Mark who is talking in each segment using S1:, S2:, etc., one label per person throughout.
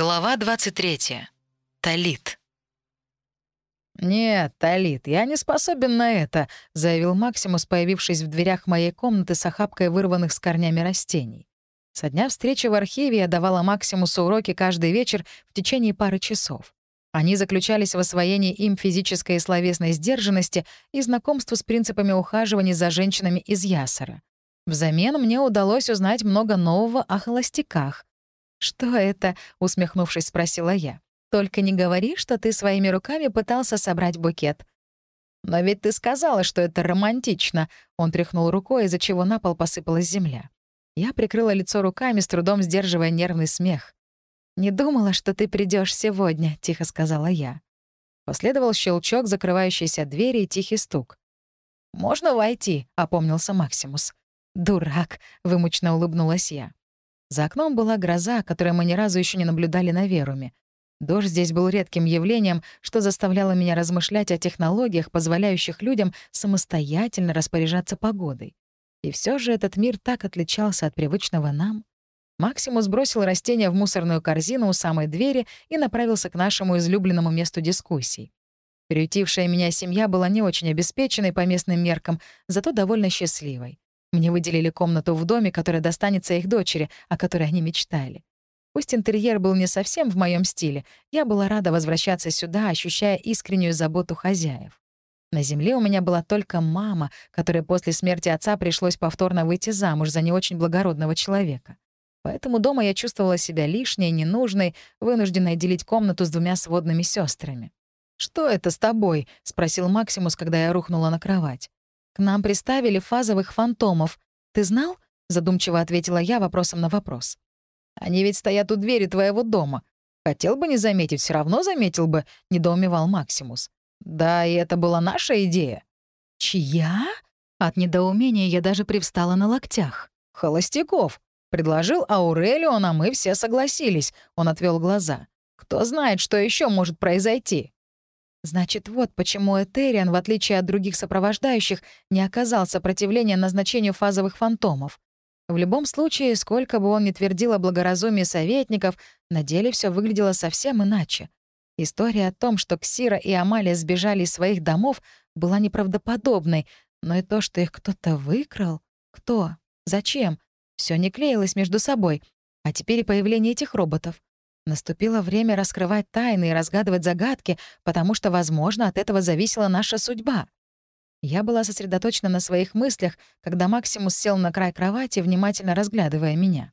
S1: Глава 23. Талит.
S2: «Нет, Талит, я не способен на это», — заявил Максимус, появившись в дверях моей комнаты с охапкой вырванных с корнями растений. Со дня встречи в архиве я давала Максимусу уроки каждый вечер в течение пары часов. Они заключались в освоении им физической и словесной сдержанности и знакомству с принципами ухаживания за женщинами из Ясара. Взамен мне удалось узнать много нового о холостяках, «Что это?» — усмехнувшись, спросила я. «Только не говори, что ты своими руками пытался собрать букет». «Но ведь ты сказала, что это романтично», — он тряхнул рукой, из-за чего на пол посыпалась земля. Я прикрыла лицо руками, с трудом сдерживая нервный смех. «Не думала, что ты придешь сегодня», — тихо сказала я. Последовал щелчок закрывающейся двери и тихий стук. «Можно войти?» — опомнился Максимус. «Дурак», — вымучно улыбнулась я. За окном была гроза, которую мы ни разу еще не наблюдали на Веруме. Дождь здесь был редким явлением, что заставляло меня размышлять о технологиях, позволяющих людям самостоятельно распоряжаться погодой. И все же этот мир так отличался от привычного нам. Максимус бросил растения в мусорную корзину у самой двери и направился к нашему излюбленному месту дискуссий. Приютившая меня семья была не очень обеспеченной по местным меркам, зато довольно счастливой. Мне выделили комнату в доме, которая достанется их дочери, о которой они мечтали. Пусть интерьер был не совсем в моем стиле, я была рада возвращаться сюда, ощущая искреннюю заботу хозяев. На земле у меня была только мама, которой после смерти отца пришлось повторно выйти замуж за не очень благородного человека. Поэтому дома я чувствовала себя лишней, ненужной, вынужденной делить комнату с двумя сводными сестрами. «Что это с тобой?» — спросил Максимус, когда я рухнула на кровать. Нам приставили фазовых фантомов. Ты знал?» — задумчиво ответила я вопросом на вопрос. «Они ведь стоят у двери твоего дома. Хотел бы не заметить, все равно заметил бы», — недоумевал Максимус. «Да, и это была наша идея». «Чья?» От недоумения я даже привстала на локтях. «Холостяков», — предложил Аурелион, а мы все согласились. Он отвел глаза. «Кто знает, что еще может произойти?» Значит, вот почему Этериан, в отличие от других сопровождающих, не оказал сопротивления назначению фазовых фантомов. В любом случае, сколько бы он ни твердил о благоразумии советников, на деле все выглядело совсем иначе. История о том, что Ксира и Амалия сбежали из своих домов, была неправдоподобной, но и то, что их кто-то выкрал... Кто? Зачем? Все не клеилось между собой. А теперь и появление этих роботов. Наступило время раскрывать тайны и разгадывать загадки, потому что, возможно, от этого зависела наша судьба. Я была сосредоточена на своих мыслях, когда Максимус сел на край кровати, внимательно разглядывая меня.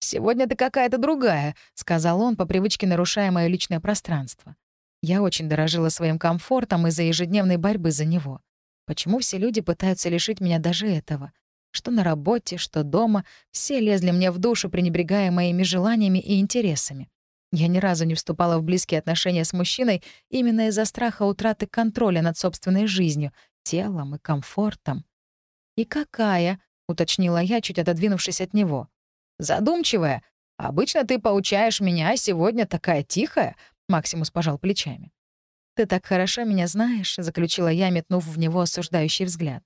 S2: «Сегодня ты какая-то другая», — сказал он, по привычке нарушая моё личное пространство. Я очень дорожила своим комфортом из-за ежедневной борьбы за него. Почему все люди пытаются лишить меня даже этого? Что на работе, что дома, все лезли мне в душу, пренебрегая моими желаниями и интересами. Я ни разу не вступала в близкие отношения с мужчиной именно из-за страха утраты контроля над собственной жизнью, телом и комфортом. «И какая?» — уточнила я, чуть отодвинувшись от него. «Задумчивая. Обычно ты поучаешь меня, а сегодня такая тихая», — Максимус пожал плечами. «Ты так хорошо меня знаешь», — заключила я, метнув в него осуждающий взгляд.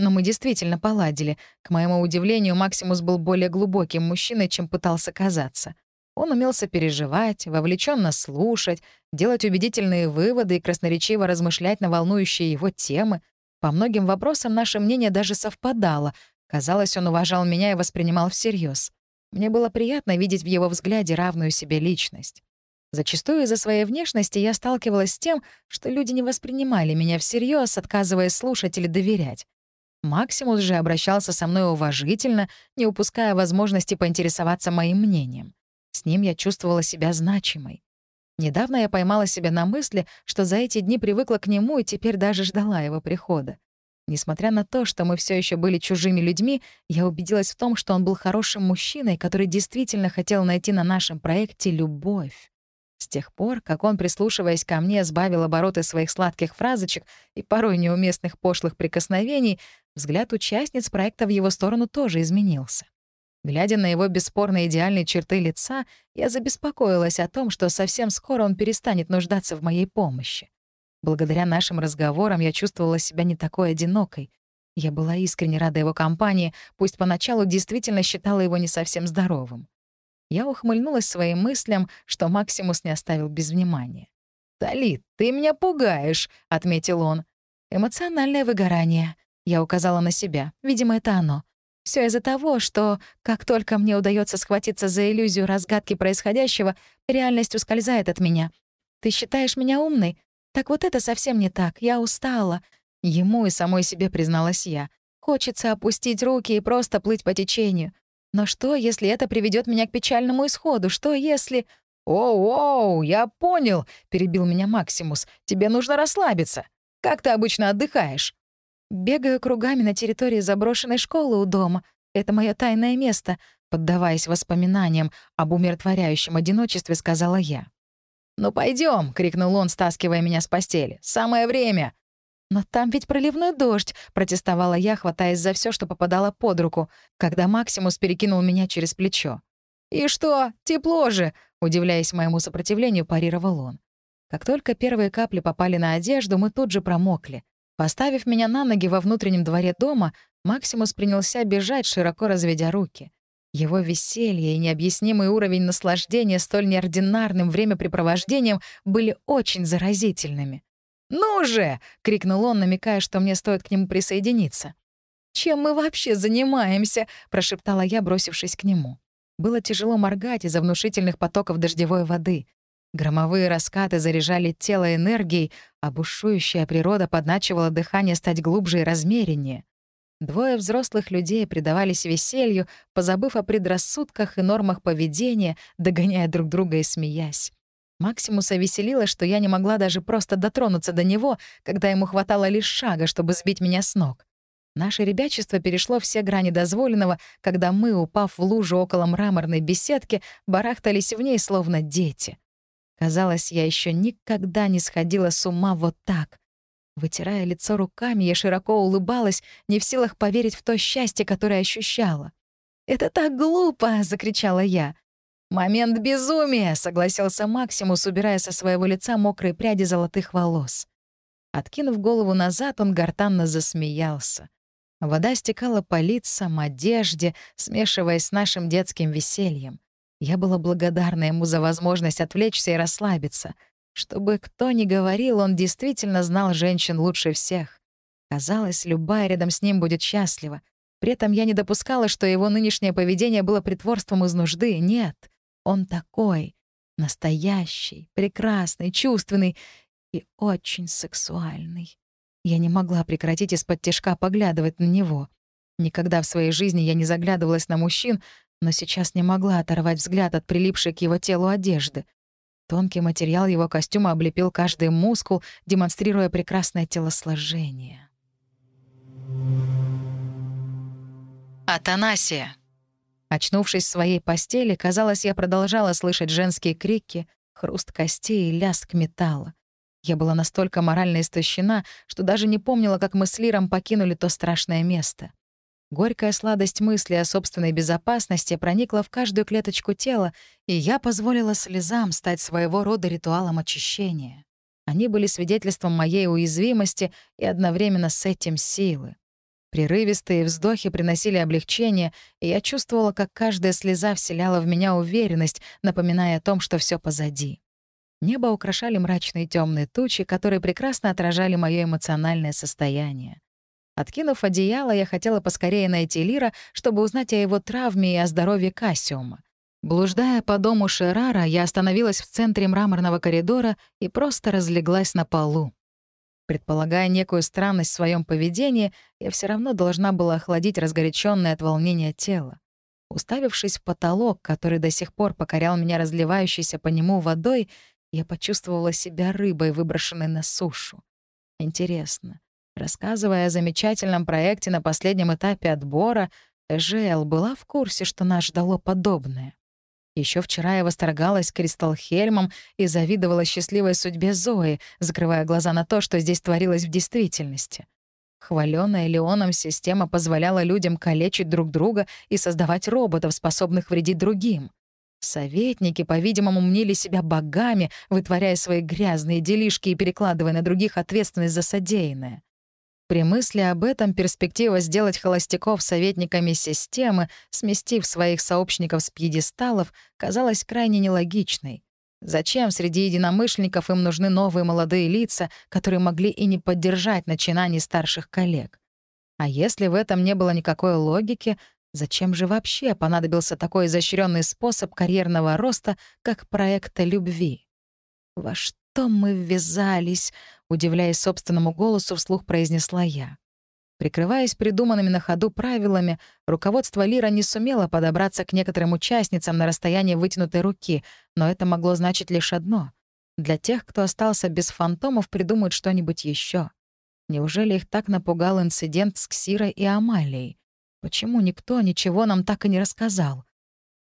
S2: Но мы действительно поладили. К моему удивлению, Максимус был более глубоким мужчиной, чем пытался казаться. Он умел сопереживать, вовлеченно слушать, делать убедительные выводы и красноречиво размышлять на волнующие его темы. По многим вопросам наше мнение даже совпадало. Казалось, он уважал меня и воспринимал всерьез. Мне было приятно видеть в его взгляде равную себе личность. Зачастую из-за своей внешности я сталкивалась с тем, что люди не воспринимали меня всерьез, отказываясь слушать или доверять. Максимус же обращался со мной уважительно, не упуская возможности поинтересоваться моим мнением. С ним я чувствовала себя значимой. Недавно я поймала себя на мысли, что за эти дни привыкла к нему и теперь даже ждала его прихода. Несмотря на то, что мы все еще были чужими людьми, я убедилась в том, что он был хорошим мужчиной, который действительно хотел найти на нашем проекте любовь. С тех пор, как он, прислушиваясь ко мне, сбавил обороты своих сладких фразочек и порой неуместных пошлых прикосновений, взгляд участниц проекта в его сторону тоже изменился. Глядя на его бесспорно идеальные черты лица, я забеспокоилась о том, что совсем скоро он перестанет нуждаться в моей помощи. Благодаря нашим разговорам я чувствовала себя не такой одинокой. Я была искренне рада его компании, пусть поначалу действительно считала его не совсем здоровым. Я ухмыльнулась своим мыслям, что Максимус не оставил без внимания. «Талит, ты меня пугаешь», — отметил он. «Эмоциональное выгорание». Я указала на себя. Видимо, это оно. Все из-за того, что, как только мне удается схватиться за иллюзию разгадки происходящего, реальность ускользает от меня. Ты считаешь меня умной? Так вот это совсем не так. Я устала. Ему и самой себе призналась я. Хочется опустить руки и просто плыть по течению. Но что, если это приведет меня к печальному исходу? Что, если... «Оу-оу, я понял», — перебил меня Максимус. «Тебе нужно расслабиться. Как ты обычно отдыхаешь?» «Бегаю кругами на территории заброшенной школы у дома. Это мое тайное место», — поддаваясь воспоминаниям об умиротворяющем одиночестве, сказала я. «Ну пойдем, крикнул он, стаскивая меня с постели. «Самое время!» «Но там ведь проливной дождь», — протестовала я, хватаясь за все, что попадало под руку, когда Максимус перекинул меня через плечо. «И что? Тепло же!» — удивляясь моему сопротивлению, парировал он. Как только первые капли попали на одежду, мы тут же промокли. Поставив меня на ноги во внутреннем дворе дома, Максимус принялся бежать, широко разведя руки. Его веселье и необъяснимый уровень наслаждения столь неординарным времяпрепровождением были очень заразительными. «Ну же!» — крикнул он, намекая, что мне стоит к нему присоединиться. «Чем мы вообще занимаемся?» — прошептала я, бросившись к нему. Было тяжело моргать из-за внушительных потоков дождевой воды. Громовые раскаты заряжали тело энергией, а бушующая природа подначивала дыхание стать глубже и размереннее. Двое взрослых людей предавались веселью, позабыв о предрассудках и нормах поведения, догоняя друг друга и смеясь. Максимуса веселило, что я не могла даже просто дотронуться до него, когда ему хватало лишь шага, чтобы сбить меня с ног. Наше ребячество перешло все грани дозволенного, когда мы, упав в лужу около мраморной беседки, барахтались в ней, словно дети. Казалось, я еще никогда не сходила с ума вот так. Вытирая лицо руками, я широко улыбалась, не в силах поверить в то счастье, которое ощущала. «Это так глупо!» — закричала я. «Момент безумия!» — согласился Максимус, убирая со своего лица мокрые пряди золотых волос. Откинув голову назад, он гортанно засмеялся. Вода стекала по лицам, одежде, смешиваясь с нашим детским весельем. Я была благодарна ему за возможность отвлечься и расслабиться. Чтобы кто ни говорил, он действительно знал женщин лучше всех. Казалось, любая рядом с ним будет счастлива. При этом я не допускала, что его нынешнее поведение было притворством из нужды. Нет, он такой. Настоящий, прекрасный, чувственный и очень сексуальный. Я не могла прекратить из-под тяжка поглядывать на него. Никогда в своей жизни я не заглядывалась на мужчин, но сейчас не могла оторвать взгляд от прилипшей к его телу одежды. Тонкий материал его костюма облепил каждый мускул, демонстрируя прекрасное телосложение.
S1: Атанасия.
S2: Очнувшись в своей постели, казалось, я продолжала слышать женские крики, хруст костей и лязг металла. Я была настолько морально истощена, что даже не помнила, как мы с Лиром покинули то страшное место. Горькая сладость мысли о собственной безопасности проникла в каждую клеточку тела, и я позволила слезам стать своего рода ритуалом очищения. Они были свидетельством моей уязвимости и одновременно с этим силы. Прерывистые вздохи приносили облегчение, и я чувствовала, как каждая слеза вселяла в меня уверенность, напоминая о том, что все позади. Небо украшали мрачные темные тучи, которые прекрасно отражали мое эмоциональное состояние. Откинув одеяло, я хотела поскорее найти Лира, чтобы узнать о его травме и о здоровье Кассиума. Блуждая по дому Шерара, я остановилась в центре мраморного коридора и просто разлеглась на полу. Предполагая некую странность в своем поведении, я все равно должна была охладить разгоряченное от волнения тело. Уставившись в потолок, который до сих пор покорял меня разливающейся по нему водой, я почувствовала себя рыбой, выброшенной на сушу. Интересно, Рассказывая о замечательном проекте на последнем этапе отбора, Эжел была в курсе, что нас ждало подобное. Еще вчера я восторгалась Кристалхельмом и завидовала счастливой судьбе Зои, закрывая глаза на то, что здесь творилось в действительности. Хвалёная Леоном система позволяла людям калечить друг друга и создавать роботов, способных вредить другим. Советники, по-видимому, мнили себя богами, вытворяя свои грязные делишки и перекладывая на других ответственность за содеянное. При мысли об этом перспектива сделать холостяков советниками системы, сместив своих сообщников с пьедесталов, казалась крайне нелогичной. Зачем среди единомышленников им нужны новые молодые лица, которые могли и не поддержать начинаний старших коллег? А если в этом не было никакой логики, зачем же вообще понадобился такой изощренный способ карьерного роста, как проекта любви? Во что мы ввязались? Удивляясь собственному голосу, вслух произнесла я. Прикрываясь придуманными на ходу правилами, руководство Лира не сумело подобраться к некоторым участницам на расстоянии вытянутой руки, но это могло значить лишь одно. Для тех, кто остался без фантомов, придумают что-нибудь еще. Неужели их так напугал инцидент с Ксирой и Амалией? Почему никто ничего нам так и не рассказал?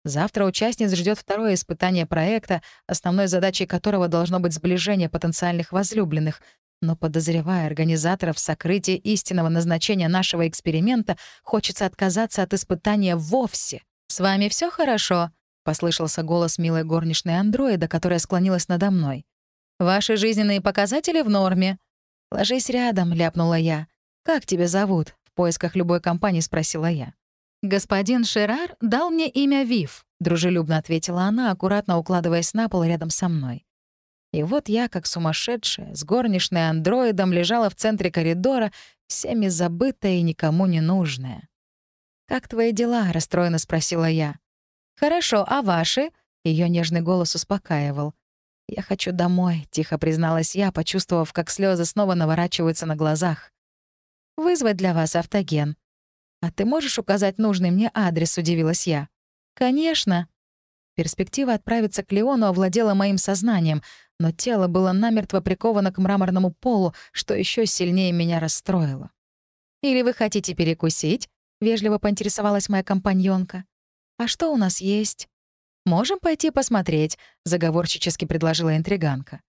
S2: Завтра участниц ждет второе испытание проекта, основной задачей которого должно быть сближение потенциальных возлюбленных — но, подозревая организаторов в сокрытии истинного назначения нашего эксперимента, хочется отказаться от испытания вовсе. «С вами все хорошо?» — послышался голос милой горничной андроида, которая склонилась надо мной. «Ваши жизненные показатели в норме». «Ложись рядом», — ляпнула я. «Как тебя зовут?» — в поисках любой компании спросила я. «Господин Шерар дал мне имя Вив», — дружелюбно ответила она, аккуратно укладываясь на пол рядом со мной. И вот я, как сумасшедшая, с горничной андроидом лежала в центре коридора, всеми забытая и никому не нужная. «Как твои дела?» — расстроенно спросила я. «Хорошо, а ваши?» — ее нежный голос успокаивал. «Я хочу домой», — тихо призналась я, почувствовав, как слезы снова наворачиваются на глазах. «Вызвать для вас автоген». «А ты можешь указать нужный мне адрес?» — удивилась я. «Конечно». Перспектива отправиться к Леону овладела моим сознанием, но тело было намертво приковано к мраморному полу, что еще сильнее меня расстроило. «Или вы хотите перекусить?» — вежливо поинтересовалась моя компаньонка. «А что у нас есть?» «Можем пойти посмотреть», — заговорчически предложила интриганка.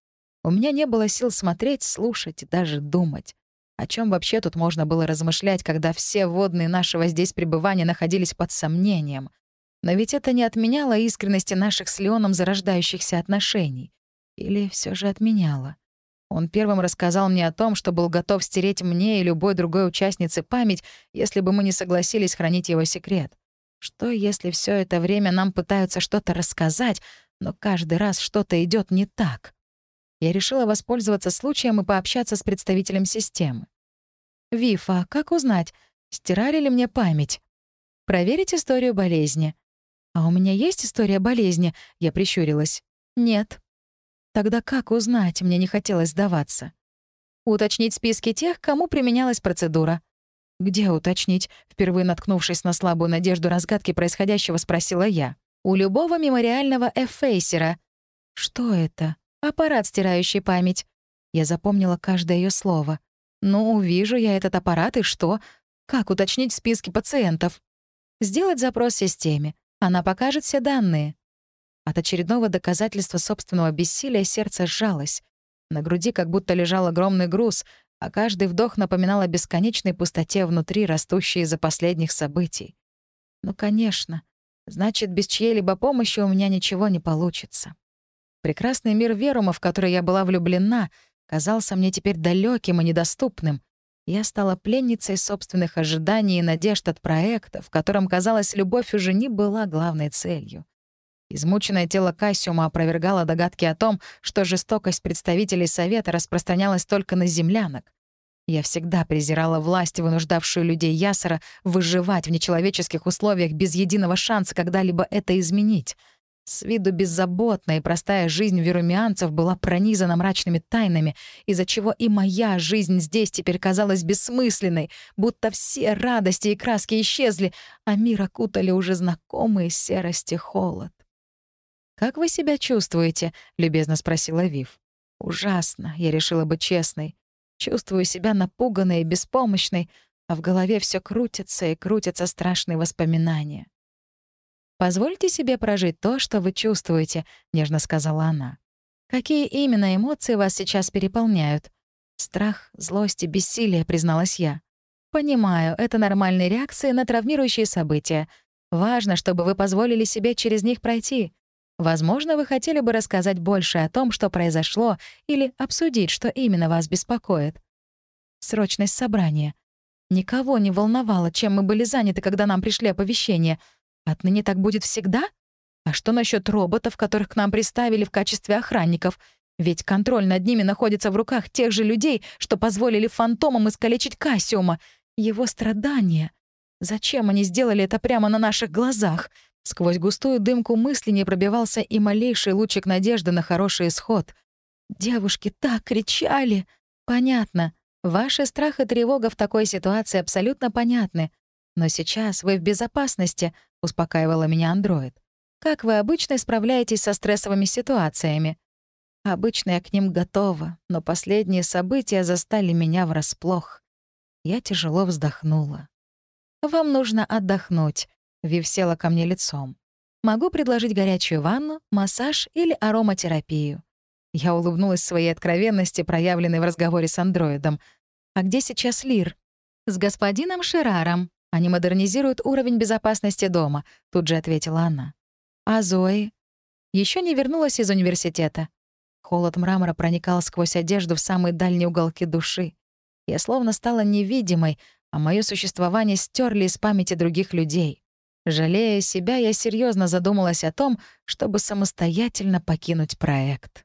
S2: У меня не было сил смотреть, слушать, даже думать. О чем вообще тут можно было размышлять, когда все водные нашего здесь пребывания находились под сомнением? Но ведь это не отменяло искренности наших с Леоном зарождающихся отношений. Или все же отменяла? Он первым рассказал мне о том, что был готов стереть мне и любой другой участнице память, если бы мы не согласились хранить его секрет. Что, если все это время нам пытаются что-то рассказать, но каждый раз что-то идет не так? Я решила воспользоваться случаем и пообщаться с представителем системы. «Вифа, как узнать, стирали ли мне память?» «Проверить историю болезни». «А у меня есть история болезни?» — я прищурилась. «Нет». Тогда как узнать, мне не хотелось сдаваться? Уточнить списки тех, кому применялась процедура. «Где уточнить?» — впервые наткнувшись на слабую надежду разгадки происходящего, спросила я. «У любого мемориального эффейсера». «Что это?» «Аппарат, стирающий память». Я запомнила каждое ее слово. «Ну, увижу я этот аппарат, и что? Как уточнить списки пациентов?» «Сделать запрос системе. Она покажет все данные». От очередного доказательства собственного бессилия сердце сжалось. На груди как будто лежал огромный груз, а каждый вдох напоминал о бесконечной пустоте внутри, растущей из-за последних событий. Ну, конечно. Значит, без чьей-либо помощи у меня ничего не получится. Прекрасный мир Верума, в который я была влюблена, казался мне теперь далеким и недоступным. Я стала пленницей собственных ожиданий и надежд от проекта, в котором, казалось, любовь уже не была главной целью. Измученное тело Кассиума опровергало догадки о том, что жестокость представителей Совета распространялась только на землянок. Я всегда презирала власть, вынуждавшую людей Ясера выживать в нечеловеческих условиях без единого шанса когда-либо это изменить. С виду беззаботная и простая жизнь верумианцев была пронизана мрачными тайнами, из-за чего и моя жизнь здесь теперь казалась бессмысленной, будто все радости и краски исчезли, а мир окутали уже знакомые серости холод. «Как вы себя чувствуете?» — любезно спросила Вив. «Ужасно», — я решила быть честной. Чувствую себя напуганной и беспомощной, а в голове все крутится и крутятся страшные воспоминания. «Позвольте себе прожить то, что вы чувствуете», — нежно сказала она. «Какие именно эмоции вас сейчас переполняют?» «Страх, злость и бессилие», — призналась я. «Понимаю, это нормальные реакции на травмирующие события. Важно, чтобы вы позволили себе через них пройти. Возможно, вы хотели бы рассказать больше о том, что произошло, или обсудить, что именно вас беспокоит. Срочность собрания. Никого не волновало, чем мы были заняты, когда нам пришли оповещения. Отныне так будет всегда? А что насчет роботов, которых к нам приставили в качестве охранников? Ведь контроль над ними находится в руках тех же людей, что позволили фантомам искалечить Кассиума. Его страдания. Зачем они сделали это прямо на наших глазах? Сквозь густую дымку мысли не пробивался и малейший лучик надежды на хороший исход. Девушки так кричали. Понятно. Ваши страх и тревога в такой ситуации абсолютно понятны. Но сейчас вы в безопасности, успокаивала меня андроид. Как вы обычно справляетесь со стрессовыми ситуациями? Обычно я к ним готова, но последние события застали меня врасплох. Я тяжело вздохнула. «Вам нужно отдохнуть», — Вив села ко мне лицом. «Могу предложить горячую ванну, массаж или ароматерапию». Я улыбнулась своей откровенности, проявленной в разговоре с андроидом. «А где сейчас Лир?» «С господином Шераром. Они модернизируют уровень безопасности дома», — тут же ответила она. «А Зои?» Еще не вернулась из университета. Холод мрамора проникал сквозь одежду в самые дальние уголки души. Я словно стала невидимой, а мое существование стерли из памяти других людей. Жалея себя, я серьезно задумалась о том, чтобы самостоятельно покинуть проект.